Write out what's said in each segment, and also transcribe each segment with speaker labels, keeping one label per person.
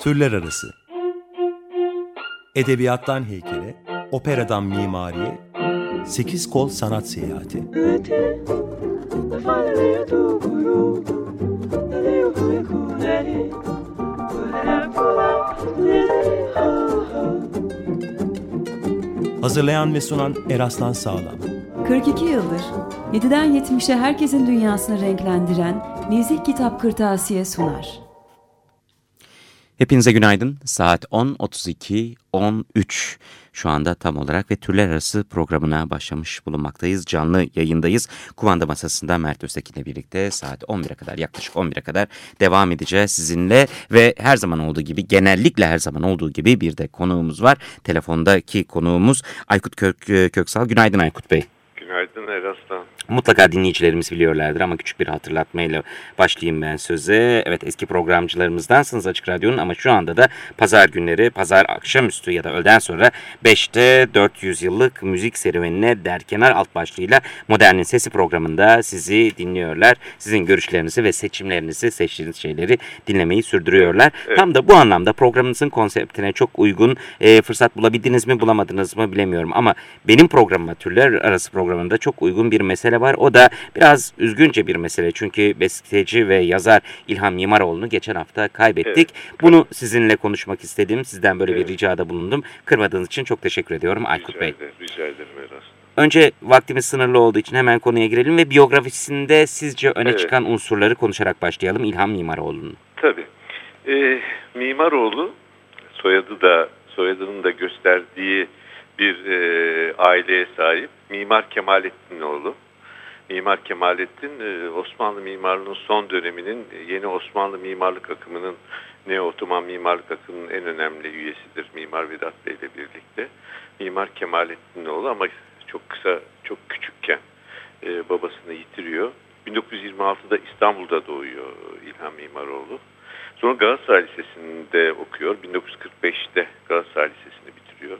Speaker 1: Türler Arası Edebiyattan heykele, operadan mimariye, sekiz kol sanat seyahati. Hazırlayan ve sunan Eraslan Sağlam.
Speaker 2: 42 yıldır 7'den 70'e herkesin dünyasını renklendiren Nezih Kitap Kırtasiye sunar.
Speaker 3: Hepinize günaydın. Saat 10.32, 13 şu anda tam olarak ve türler arası programına başlamış bulunmaktayız. Canlı yayındayız. Kumanda masasında Mert Öztekin ile birlikte saat 11'e kadar yaklaşık 11'e kadar devam edeceğiz sizinle. Ve her zaman olduğu gibi genellikle her zaman olduğu gibi bir de konuğumuz var. Telefondaki konuğumuz Aykut Kök, Köksal. Günaydın Aykut Bey.
Speaker 4: Günaydın Eraslan.
Speaker 3: Mutlaka dinleyicilerimiz biliyorlardır ama küçük bir hatırlatmayla başlayayım ben söze. Evet eski programcılarımızdansınız Açık Radyo'nun ama şu anda da pazar günleri, pazar akşamüstü ya da öğleden sonra 5'te 400 yıllık müzik serüvenine derkenar alt başlığıyla Modernin Sesi programında sizi dinliyorlar. Sizin görüşlerinizi ve seçimlerinizi, seçtiğiniz şeyleri dinlemeyi sürdürüyorlar. Evet. Tam da bu anlamda programınızın konseptine çok uygun e, fırsat bulabildiniz mi bulamadınız mı bilemiyorum ama benim programıma türler arası programında çok uygun bir mesele var. O da biraz üzgünce bir mesele. Çünkü besteci ve yazar İlham Mimaroğlu'nu geçen hafta kaybettik. Evet. Bunu sizinle konuşmak istedim. Sizden böyle evet. bir ricada bulundum. Kırmadığınız için çok teşekkür ediyorum Aykut
Speaker 4: rica
Speaker 3: Bey.
Speaker 4: Ederim, rica ederim Eras.
Speaker 3: Önce vaktimiz sınırlı olduğu için hemen konuya girelim ve biyografisinde sizce öne evet. çıkan unsurları konuşarak başlayalım İlham Mimaroğlu'nun.
Speaker 4: Tabii. Ee, Mimaroğlu soyadı da soyadının da gösterdiği bir e, aileye sahip. Mimar Kemalettin Mimar Kemalettin e, Osmanlı mimarlığının son döneminin e, yeni Osmanlı mimarlık akımının Neo-Otoman mimarlık akımının en önemli üyesidir Mimar Vedat Bey ile birlikte. Mimar Kemalettin ama çok kısa, çok küçükken e, babasını yitiriyor. 1926'da İstanbul'da doğuyor İlham Mimaroğlu. Sonra Galatasaray Lisesi'nde okuyor. 1945'te Galatasaray Lisesi'ni bitiriyor.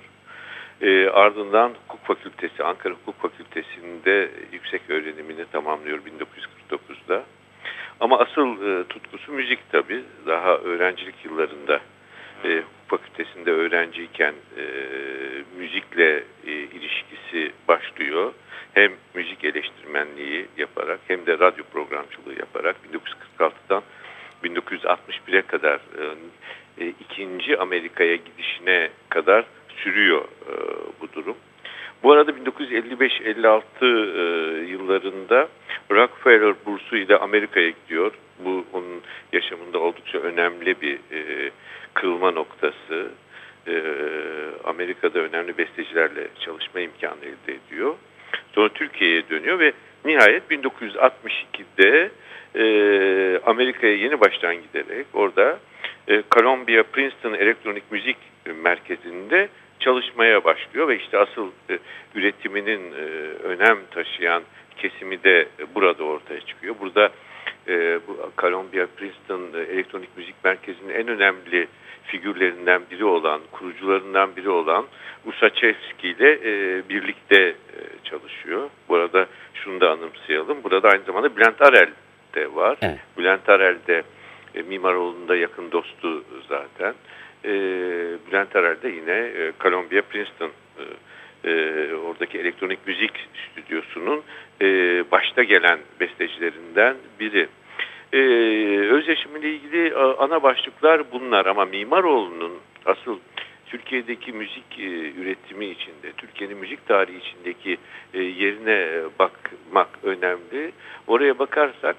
Speaker 4: E, ardından Hukuk Fakültesi, Ankara Hukuk Fakültesi'nde yüksek öğrenimini tamamlıyor 1949'da. Ama asıl e, tutkusu müzik tabii. Daha öğrencilik yıllarında e, hukuk fakültesinde öğrenciyken e, müzikle e, ilişkisi başlıyor. Hem müzik eleştirmenliği yaparak hem de radyo programcılığı yaparak 1946'dan 1961'e kadar e, e, ikinci Amerika'ya gidişine kadar sürüyor e, bu durum. Bu arada 1955-56 e, yıllarında Rockefeller bursu ile Amerika'ya gidiyor. Bu onun yaşamında oldukça önemli bir e, kırılma noktası. E, Amerika'da önemli bestecilerle çalışma imkanı elde ediyor. Sonra Türkiye'ye dönüyor ve nihayet 1962'de e, Amerika'ya yeni baştan giderek orada e, Columbia Princeton Elektronik Müzik Merkezi'nde çalışmaya başlıyor ve işte asıl e, üretiminin e, önem taşıyan kesimi de burada ortaya çıkıyor. Burada e, bu Columbia Princeton e, Elektronik Müzik Merkezi'nin en önemli figürlerinden biri olan, kurucularından biri olan Usachevski ile e, birlikte e, çalışıyor. Bu arada şunu da anımsayalım. Burada aynı zamanda Bülent Arel de var. Evet. Bülent Arel de e, Mimaroğlu'nda yakın dostu zaten e, Bülent Arel de yine e, Columbia Princeton e, e, oradaki elektronik müzik stüdyosunun e, başta gelen bestecilerinden biri. E, öz yaşamıyla ilgili ana başlıklar bunlar ama Mimaroğlu'nun asıl Türkiye'deki müzik e, üretimi içinde, Türkiye'nin müzik tarihi içindeki e, yerine bakmak önemli. Oraya bakarsak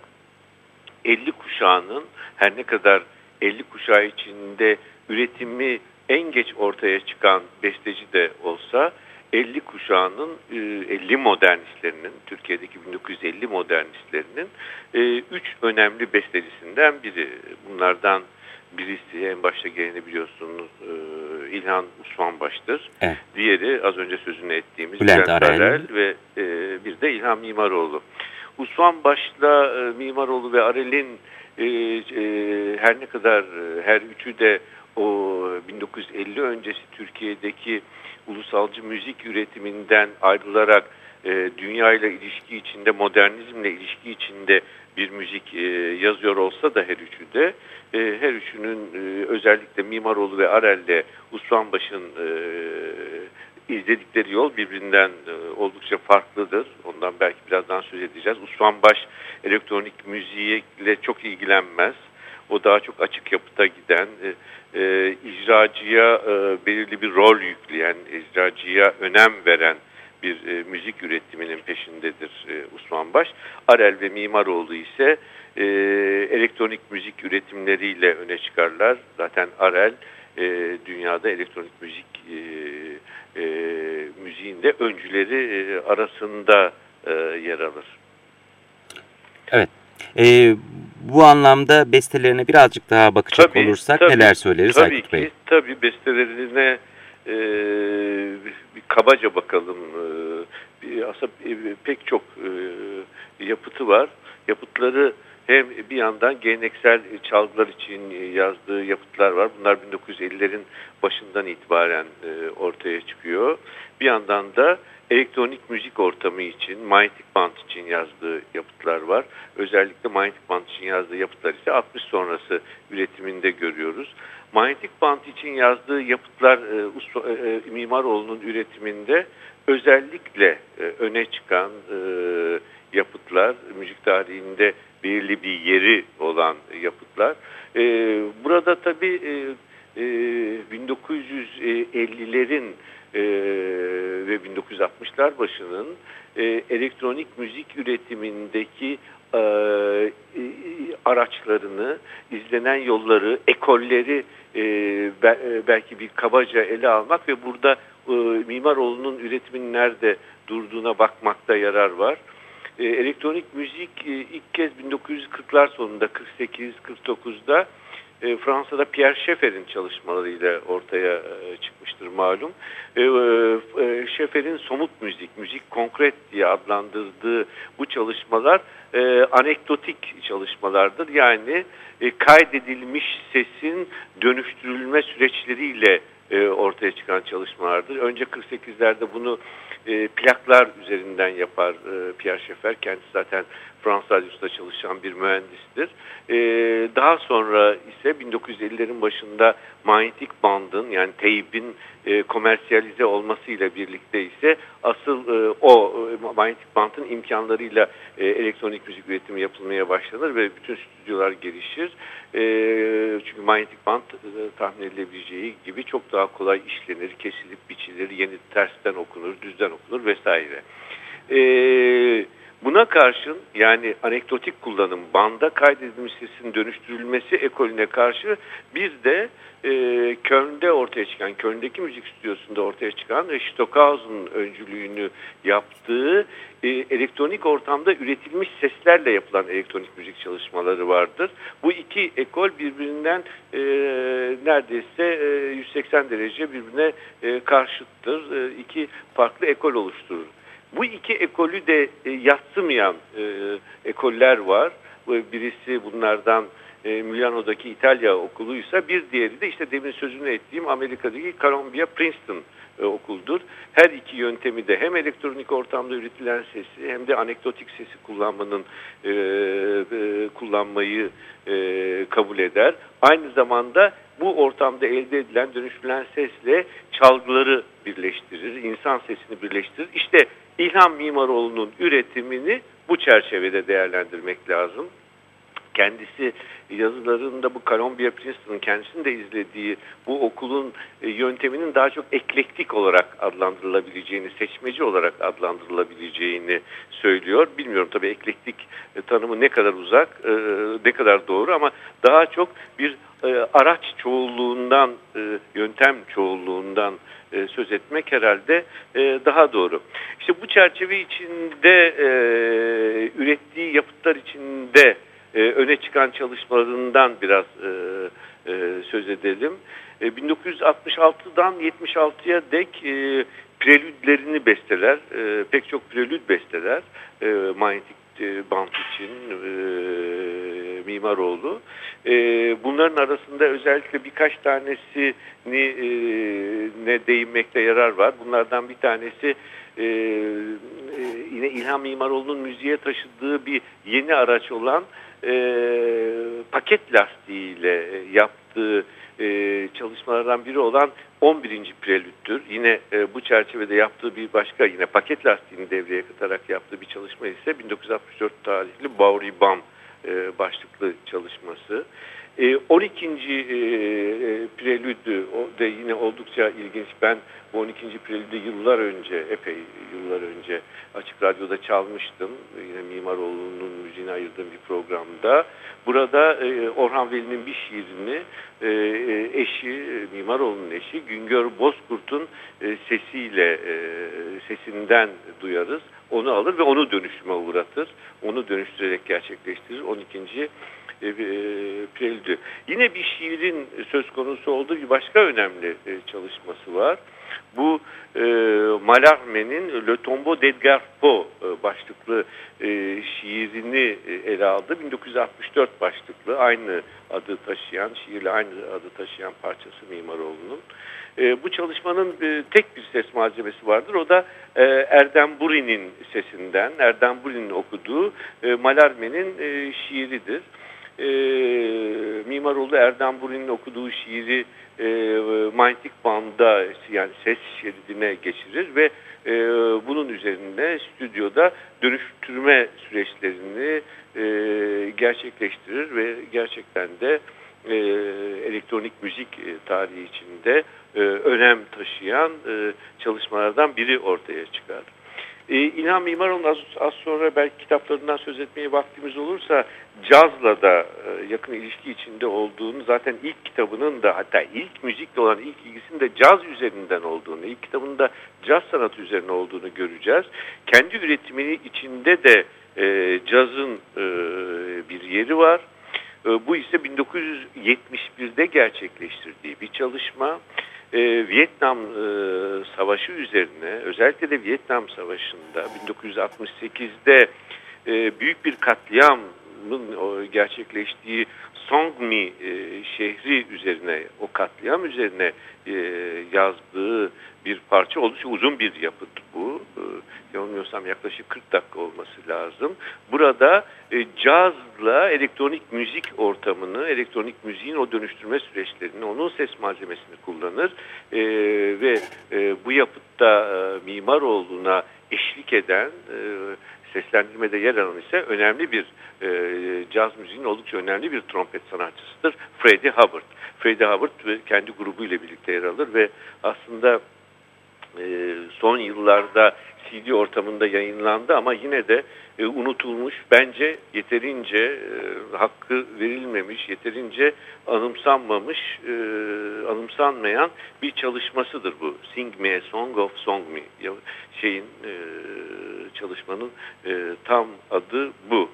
Speaker 4: 50 kuşağının her ne kadar 50 kuşağı içinde üretimi en geç ortaya çıkan besteci de olsa 50 kuşağının 50 e, modernistlerinin Türkiye'deki 1950 modernistlerinin 3 e, önemli bestecisinden biri. Bunlardan birisi en başta geleni biliyorsunuz e, İlhan Usmanbaş'tır. Evet. Diğeri az önce sözünü ettiğimiz Bülent, Bülent Arel ve bir de İlhan Mimaroğlu. Usmanbaş'la Mimaroğlu ve Arel'in her ne kadar her üçü de o 1950 öncesi Türkiye'deki ulusalcı müzik üretiminden ayrılarak e, dünya ile ilişki içinde, modernizmle ilişki içinde bir müzik e, yazıyor olsa da her üçü de e, her üçünün e, özellikle Mimaroğlu ve Arel'le Usmanbaş'ın e, izledikleri yol birbirinden e, oldukça farklıdır. Ondan belki birazdan söz edeceğiz. Usmanbaş elektronik müziğiyle çok ilgilenmez. O daha çok açık yapıta giden, e, e, icracıya e, belirli bir rol yükleyen, icracıya önem veren bir e, müzik üretiminin peşindedir e, Osman Baş. Arel ve Mimaroğlu ise e, elektronik müzik üretimleriyle öne çıkarlar. Zaten Arel e, dünyada elektronik müzik e, e, müziğin de öncüleri e, arasında e, yer alır.
Speaker 3: Evet. E, bu anlamda bestelerine birazcık daha bakacak
Speaker 4: tabii,
Speaker 3: olursak
Speaker 4: tabii,
Speaker 3: neler söyleriz
Speaker 4: tabii
Speaker 3: Aykut Bey?
Speaker 4: Ki, tabii bestelerine e, bir kabaca bakalım. E, bir, aslında pek çok e, yapıtı var. Yapıtları hem bir yandan geleneksel çalgılar için yazdığı yapıtlar var. Bunlar 1950'lerin başından itibaren e, ortaya çıkıyor. Bir yandan da elektronik müzik ortamı için, Manyetic Band için yazdığı yapıtlar var. Özellikle Manyetic Band için yazdığı yapıtlar ise 60 sonrası üretiminde görüyoruz. Manyetic Band için yazdığı yapıtlar e, e, Mimaroğlu'nun üretiminde özellikle e, öne çıkan e, yapıtlar, müzik tarihinde belirli bir yeri olan yapıtlar. E, burada tabii e, e, 1950'lerin e, ve 1960'lar başının e, elektronik müzik üretimindeki e, araçlarını, izlenen yolları, ekolleri e, e, belki bir kabaca ele almak ve burada e, Mimaroğlu'nun üretiminin nerede durduğuna bakmakta yarar var. E, elektronik müzik e, ilk kez 1940'lar sonunda 48-49'da e, Fransa'da Pierre Schaeffer'in çalışmalarıyla ortaya e, çıkmıştır malum. E, Schaeffer'in somut müzik, müzik konkret diye adlandırdığı bu çalışmalar anekdotik çalışmalardır. Yani kaydedilmiş sesin dönüştürülme süreçleriyle ortaya çıkan çalışmalardır. Önce 48'lerde bunu plaklar üzerinden yapar Pierre Schaeffer. Kendisi zaten Fransız Radyosu'da çalışan bir mühendistir. E, daha sonra ise 1950'lerin başında manyetik bandın yani teybin e, komersiyalize olmasıyla birlikte ise asıl e, o e, manyetik bandın imkanlarıyla e, elektronik müzik üretimi yapılmaya başlanır ve bütün stüdyolar gelişir. E, çünkü manyetik band e, tahmin edilebileceği gibi çok daha kolay işlenir, kesilip biçilir, yeni tersten okunur, düzden okunur vesaire. Eee Buna karşın yani anekdotik kullanım, banda kaydedilmiş sesin dönüştürülmesi ekolüne karşı bir de e, Köln'de ortaya çıkan, Köln'deki müzik stüdyosunda ortaya çıkan ve Stockhausen'ın öncülüğünü yaptığı e, elektronik ortamda üretilmiş seslerle yapılan elektronik müzik çalışmaları vardır. Bu iki ekol birbirinden e, neredeyse e, 180 derece birbirine e, karşıttır. E, iki farklı ekol oluşturur. Bu iki ekolü de e, yatsımayan e, ekoller var. Birisi bunlardan e, Milano'daki İtalya okuluysa bir diğeri de işte demin sözünü ettiğim Amerika'daki Columbia Princeton e, okuldur. Her iki yöntemi de hem elektronik ortamda üretilen sesi hem de anekdotik sesi kullanmanın e, e, kullanmayı e, kabul eder. Aynı zamanda bu ortamda elde edilen dönüştürülen sesle çalgıları birleştirir, insan sesini birleştirir. İşte İlham Mimaroğlu'nun üretimini bu çerçevede değerlendirmek lazım. Kendisi yazılarında bu Columbia Princeton'ın kendisinin de izlediği bu okulun e, yönteminin daha çok eklektik olarak adlandırılabileceğini, seçmeci olarak adlandırılabileceğini söylüyor. Bilmiyorum tabii eklektik e, tanımı ne kadar uzak, e, ne kadar doğru ama daha çok bir araç çoğulluğundan, yöntem çoğulluğundan söz etmek herhalde daha doğru. İşte bu çerçeve içinde ürettiği yapıtlar içinde e, öne çıkan çalışmalarından biraz e, e, söz edelim. E, 1966'dan 76'ya dek e, prelüdlerini besteler, e, pek çok prelüd besteler e, manyetik e, band için e, Mimaroğlu. E, bunların arasında özellikle birkaç tanesini e, ne değinmekte yarar var. Bunlardan bir tanesi e, e, yine İlham Mimaroğlu'nun müziğe taşıdığı bir yeni araç olan e, paket lastiğiyle yaptığı e, çalışmalardan biri olan 11. prelüttür. Yine e, bu çerçevede yaptığı bir başka yine paket lastiğini devreye katarak yaptığı bir çalışma ise 1964 tarihli Bauri Bam e, başlıklı çalışması. E, 12. E, prelüdü o da yine oldukça ilginç. Ben bu 12. prelüdü yıllar önce, epey yıllar önce Açık Radyo'da çalmıştım. Yine Mimaroğlu'nun müziğine ayırdığım bir programda. Burada e, Orhan Veli'nin bir şiirini e, e eşi, e, Mimaroğlu'nun eşi Güngör Bozkurt'un e, sesiyle, e, sesinden duyarız. Onu alır ve onu dönüşüme uğratır. Onu dönüştürerek gerçekleştirir. 12 e, e, Prelüdü. Yine bir şiirin söz konusu olduğu bir başka önemli e, çalışması var. Bu e, Mallarmé'nin Le Tombeau d'Edgar Poe e, başlıklı e, şiirini ele aldı. 1964 başlıklı aynı adı taşıyan, şiirle aynı adı taşıyan parçası Mimaroğlu'nun. E, bu çalışmanın e, tek bir ses malzemesi vardır. O da e, Erdem Buri'nin sesinden, Erdem Buri'nin okuduğu e, Mallarmé'nin e, şiiridir e, Mimaroğlu Erdem Buri'nin okuduğu şiiri e, manyetik banda yani ses şeridine geçirir ve e, bunun üzerinde stüdyoda dönüştürme süreçlerini e, gerçekleştirir ve gerçekten de e, elektronik müzik e, tarihi içinde e, önem taşıyan e, çalışmalardan biri ortaya çıkar. E, İlhan Mimaroğlu'nun az, az sonra belki kitaplarından söz etmeye vaktimiz olursa cazla da e, yakın ilişki içinde olduğunu zaten ilk kitabının da hatta ilk müzikle olan ilk ilgisinin de caz üzerinden olduğunu, ilk kitabında caz sanatı üzerine olduğunu göreceğiz. Kendi üretimini içinde de e, cazın e, bir yeri var. E, bu ise 1971'de gerçekleştirdiği bir çalışma e, Vietnam e, Savaşı üzerine özellikle de Vietnam Savaşı'nda 1968'de e, büyük bir katliamın gerçekleştiği Song Mi e, şehri üzerine o katliam üzerine e, yazdığı bir parça oldukça uzun bir yapıt bu. E, yanılmıyorsam yaklaşık 40 dakika olması lazım. Burada e, cazla elektronik müzik ortamını, elektronik müziğin o dönüştürme süreçlerini, onun ses malzemesini kullanır e, ve e, bu yapıtta e, Mimaroğlu'na eşlik eden e, seslendirmede yer alan ise önemli bir e, caz müziğin oldukça önemli bir trompet sanatçısıdır. Freddie Hubbard. Freddie Hubbard kendi grubuyla birlikte yer alır ve aslında e, son yıllarda CD ortamında yayınlandı ama yine de e, unutulmuş. Bence yeterince e, hakkı verilmemiş, yeterince anımsanmamış, e, anımsanmayan bir çalışmasıdır bu. Sing Me a Song of Song Me. Şeyin çalışmanın tam adı bu.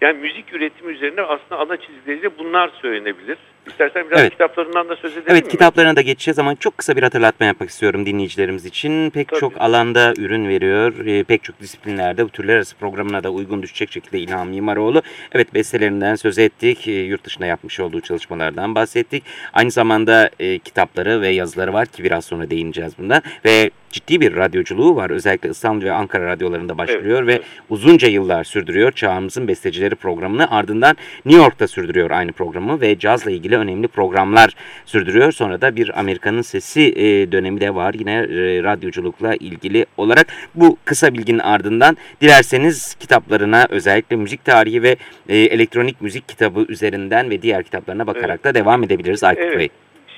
Speaker 4: Yani müzik üretimi üzerine aslında ana çizgileriyle bunlar söylenebilir. İstersen biraz evet. kitaplarından da söz edelim
Speaker 3: Evet mi? kitaplarına da geçeceğiz ama çok kısa bir hatırlatma yapmak istiyorum dinleyicilerimiz için. Pek Tabii. çok alanda ürün veriyor. E, pek çok disiplinlerde bu türler arası programına da uygun düşecek şekilde İlham Mimaroğlu. Evet bestelerinden söz ettik. E, yurt dışında yapmış olduğu çalışmalardan bahsettik. Aynı zamanda e, kitapları ve yazıları var ki biraz sonra değineceğiz bundan. Ve ciddi bir radyoculuğu var. Özellikle İstanbul ve Ankara radyolarında başlıyor evet, ve evet. uzunca yıllar sürdürüyor. Çağımızın bestecileri programını ardından New York'ta sürdürüyor aynı programı ve cazla ilgili önemli programlar sürdürüyor. Sonra da bir Amerika'nın sesi e, dönemi de var yine e, radyoculukla ilgili olarak. Bu kısa bilginin ardından dilerseniz kitaplarına özellikle müzik tarihi ve e, elektronik müzik kitabı üzerinden ve diğer kitaplarına bakarak evet. da devam edebiliriz Aykut evet. Bey.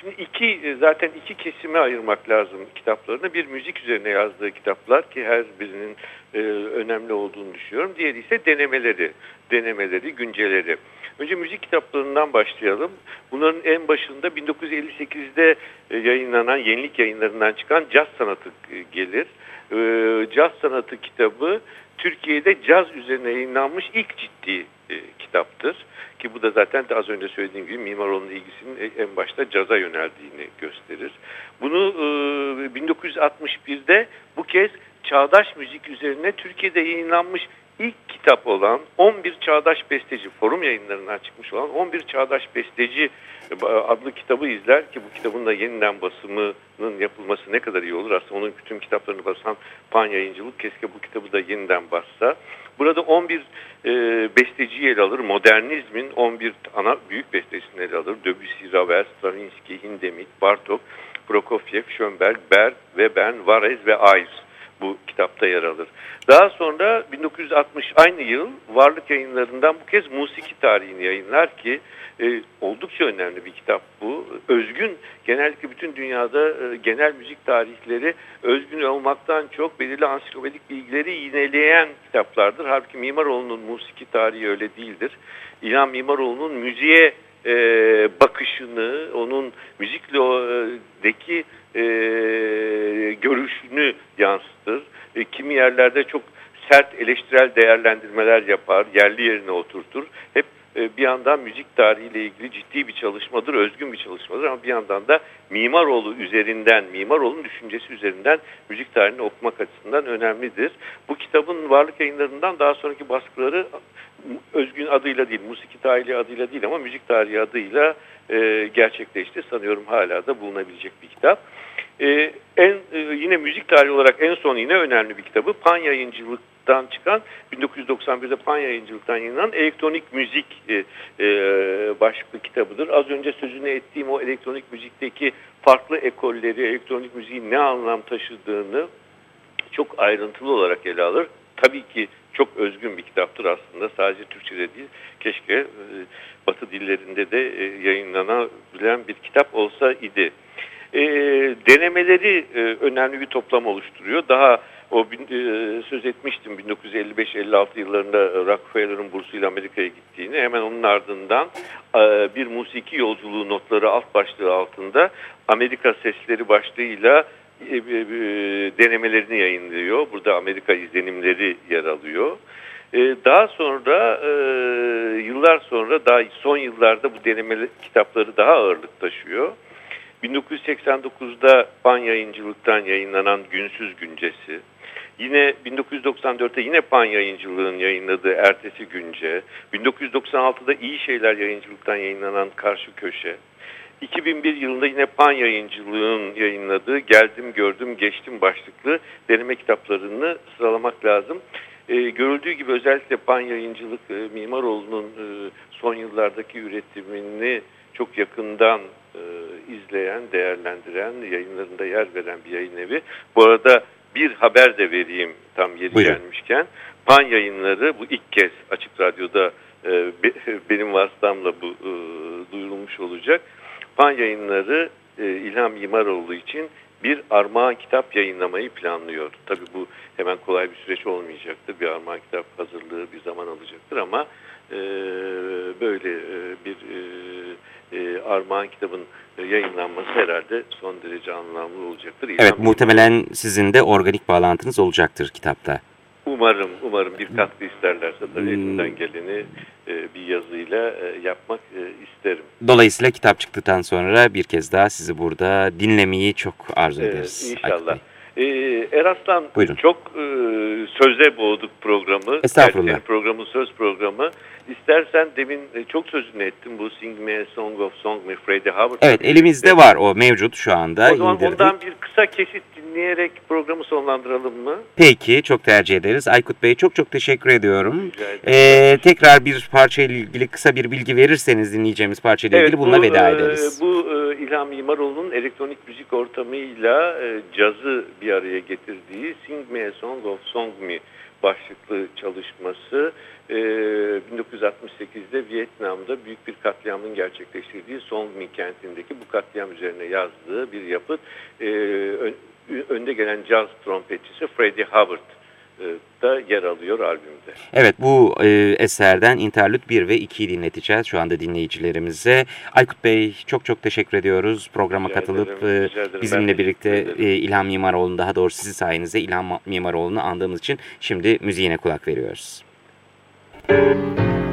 Speaker 4: Şimdi iki e, zaten iki kesime ayırmak lazım kitaplarını. Bir müzik üzerine yazdığı kitaplar ki her birinin e, önemli olduğunu düşünüyorum. Diğeri ise denemeleri, denemeleri, günceleri. Önce müzik kitaplarından başlayalım. Bunların en başında 1958'de e, yayınlanan yenilik yayınlarından çıkan Caz Sanatı e, gelir. E, caz Sanatı kitabı Türkiye'de caz üzerine yayınlanmış ilk ciddi kitaptır. Ki bu da zaten de az önce söylediğim gibi Mimaroğlu'nun ilgisinin en başta caza yöneldiğini gösterir. Bunu 1961'de bu kez çağdaş müzik üzerine Türkiye'de yayınlanmış ilk kitap olan 11 Çağdaş Besteci, forum yayınlarından çıkmış olan 11 Çağdaş Besteci e, adlı kitabı izler ki bu kitabın da yeniden basımının yapılması ne kadar iyi olur. Aslında onun bütün kitaplarını basan Pan Yayıncılık keşke bu kitabı da yeniden bassa. Burada 11 e, besteciyi ele alır. Modernizmin 11 ana büyük bestecisini ele alır. Debussy, Ravel, Stravinsky, Hindemith, Bartok, Prokofiev, Schönberg, Berg, Webern, Varese ve bu kitapta yer alır. Daha sonra 1960 aynı yıl Varlık Yayınlarından bu kez musiki tarihini yayınlar ki e, oldukça önemli bir kitap bu. Özgün genellikle bütün dünyada e, genel müzik tarihleri özgün olmaktan çok belirli ansiklopedik bilgileri yineleyen kitaplardır. Halbuki Mimaroğlu'nun musiki tarihi öyle değildir. İlhan Mimaroğlu'nun müziğe e, bakışını, onun müzikledeki e, görüşünü yansıtır. E, kimi yerlerde çok sert eleştirel değerlendirmeler yapar, yerli yerine oturtur. Hep e, bir yandan müzik tarihiyle ilgili ciddi bir çalışmadır, özgün bir çalışmadır ama bir yandan da Mimaroğlu üzerinden, Mimaroğlu'nun düşüncesi üzerinden müzik tarihini okumak açısından önemlidir. Bu kitabın varlık yayınlarından daha sonraki baskıları özgün adıyla değil, musiki tarihi adıyla değil ama müzik tarihi adıyla e, gerçekleşti. Sanıyorum hala da bulunabilecek bir kitap. E, en e, Yine müzik tarihi olarak en son yine önemli bir kitabı Pan Yayıncılık'tan çıkan 1991'de Pan Yayıncılık'tan yayınlanan Elektronik Müzik e, e, başlıklı kitabıdır. Az önce sözünü ettiğim o elektronik müzikteki farklı ekolleri, elektronik müziğin ne anlam taşıdığını çok ayrıntılı olarak ele alır. Tabii ki çok özgün bir kitaptır aslında. Sadece Türkçe'de değil. Keşke e, Batı dillerinde de e, yayınlanabilen bir kitap olsa idi. E, denemeleri e, önemli bir toplam oluşturuyor. Daha o e, söz etmiştim 1955-56 yıllarında Rockefeller'ın bursuyla Amerika'ya gittiğini. Hemen onun ardından e, bir musiki yolculuğu notları alt başlığı altında Amerika sesleri başlığıyla e, e, denemelerini yayınlıyor. Burada Amerika izlenimleri yer alıyor. E, daha sonra yıllar sonra daha son yıllarda bu deneme kitapları daha ağırlık taşıyor. 1989'da Pan Yayıncılık'tan yayınlanan Günsüz Güncesi, yine 1994'te yine Pan Yayıncılığın yayınladığı Ertesi Günce, 1996'da İyi Şeyler Yayıncılık'tan yayınlanan Karşı Köşe, 2001 yılında yine Pan Yayıncılığın yayınladığı Geldim Gördüm Geçtim başlıklı deneme kitaplarını sıralamak lazım. E, görüldüğü gibi özellikle Pan Yayıncılık e, Mimaroğlu'nun e, son yıllardaki üretimini çok yakından e, izleyen, değerlendiren, yayınlarında yer veren bir yayın evi. Bu arada bir haber de vereyim tam yeri Buyurun. gelmişken. Pan yayınları bu ilk kez Açık Radyo'da e, be, benim vasıtamla bu e, duyurulmuş olacak. Pan yayınları e, İlham İmaroğlu için bir armağan kitap yayınlamayı planlıyor. Tabii bu hemen kolay bir süreç olmayacaktır. Bir armağan kitap hazırlığı bir zaman alacaktır ama e, böyle e, bir e, e, armağan kitabın yayınlanması herhalde son derece anlamlı olacaktır.
Speaker 3: İlham evet muhtemelen sizin de organik bağlantınız olacaktır kitapta.
Speaker 4: Umarım, umarım bir katkı isterlerse tabii hmm. elimden geleni e, bir yazıyla e, yapmak e, isterim.
Speaker 3: Dolayısıyla kitap çıktıktan sonra bir kez daha sizi burada dinlemeyi çok arzu ederiz.
Speaker 4: İnşallah. Ee, Eraslan Buyurun. çok e, sözde boğduk programı.
Speaker 3: Estağfurullah. Gerçekten
Speaker 4: programın söz programı. İstersen demin e, çok sözünü ettim bu Sing Me a Song of Song Me Freddie Hubbard.
Speaker 3: Evet elimizde var o mevcut şu anda.
Speaker 4: O zaman indirdik. ondan bir kısa kesit dinleyerek programı sonlandıralım mı?
Speaker 3: Peki çok tercih ederiz. Aykut Bey çok çok teşekkür ediyorum. Ee, tekrar bir parça ile ilgili kısa bir bilgi verirseniz dinleyeceğimiz parça ile evet, ilgili bununla bu, veda e, ederiz.
Speaker 4: Bu e, İlham İmaroğlu'nun elektronik müzik ortamıyla cazı bir araya getirdiği Sing Me a Song of Song Me başlıklı çalışması e, 1968'de Vietnam'da büyük bir katliamın gerçekleştirdiği Song Mi kentindeki bu katliam üzerine yazdığı bir yapıt. E, önde gelen caz trompetçisi Freddie Hubbard e, da yer alıyor albümde.
Speaker 3: Evet bu e, eserden interlüt 1 ve 2'yi dinleteceğiz şu anda dinleyicilerimize. Aykut Bey çok çok teşekkür ediyoruz programa rica katılıp ederim, e, bizimle ben birlikte e, İlham Mimaroğlu'nu daha doğrusu sizin sayenizde İlham Mimaroğlu'nu andığımız için şimdi müziğine kulak veriyoruz. Müzik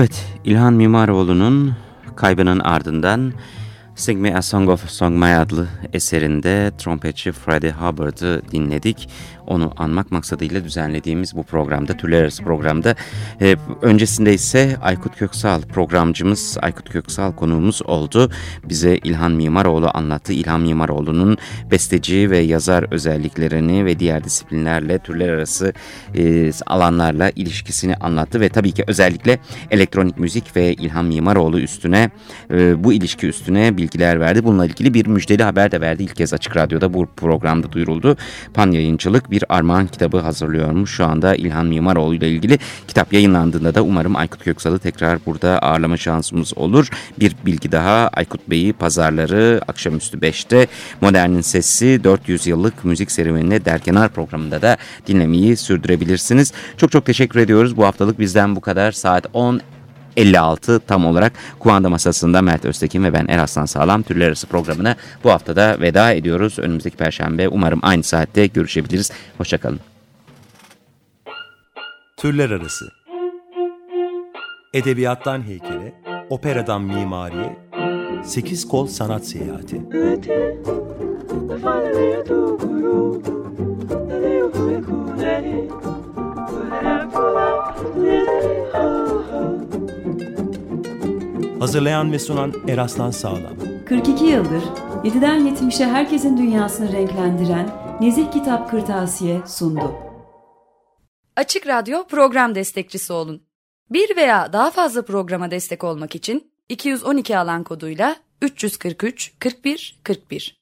Speaker 3: Evet, İlhan Mimaroğlu'nun kaybının ardından Sing Me A Song of Song My adlı eserinde trompetçi Freddie Hubbard'ı dinledik onu anmak maksadıyla düzenlediğimiz bu programda, Türler Arası programda. E, öncesinde ise Aykut Köksal programcımız, Aykut Köksal konuğumuz oldu. Bize İlhan Mimaroğlu anlattı. İlhan Mimaroğlu'nun besteci ve yazar özelliklerini ve diğer disiplinlerle, türler arası e, alanlarla ilişkisini anlattı ve tabii ki özellikle elektronik müzik ve İlhan Mimaroğlu üstüne, e, bu ilişki üstüne bilgiler verdi. Bununla ilgili bir müjdeli haber de verdi. İlk kez Açık Radyo'da bu programda duyuruldu. Pan Yayıncılık bir bir armağan kitabı hazırlıyormuş. Şu anda İlhan Mimaroğlu ile ilgili kitap yayınlandığında da umarım Aykut Köksal'ı tekrar burada ağırlama şansımız olur. Bir bilgi daha Aykut Bey'i pazarları akşamüstü 5'te Modernin Sesi 400 yıllık müzik serüvenine Derkenar programında da dinlemeyi sürdürebilirsiniz. Çok çok teşekkür ediyoruz. Bu haftalık bizden bu kadar. Saat 10 56 tam olarak Kuanda Masası'nda Mert Öztekin ve ben Eraslan Sağlam Türler Arası programına bu haftada veda ediyoruz. Önümüzdeki Perşembe umarım aynı saatte görüşebiliriz. Hoşçakalın.
Speaker 1: Türler Arası Edebiyattan heykele, operadan mimariye, sekiz kol sanat seyahati. Hazırlayan ve sunan Eraslan Sağlam.
Speaker 2: 42 yıldır 7'den 70'e herkesin dünyasını renklendiren Nezih Kitap Kırtasiye sundu.
Speaker 5: Açık Radyo program destekçisi olun. Bir veya daha fazla programa destek olmak için 212 alan koduyla 343 41 41